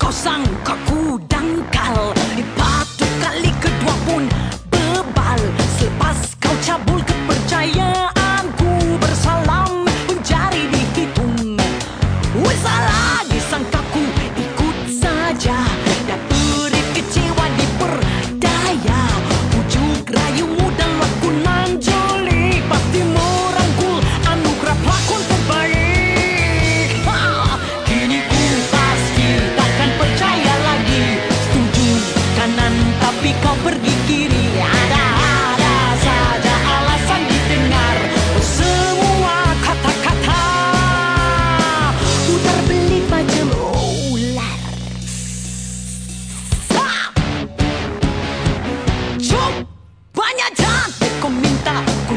ご参加 stop.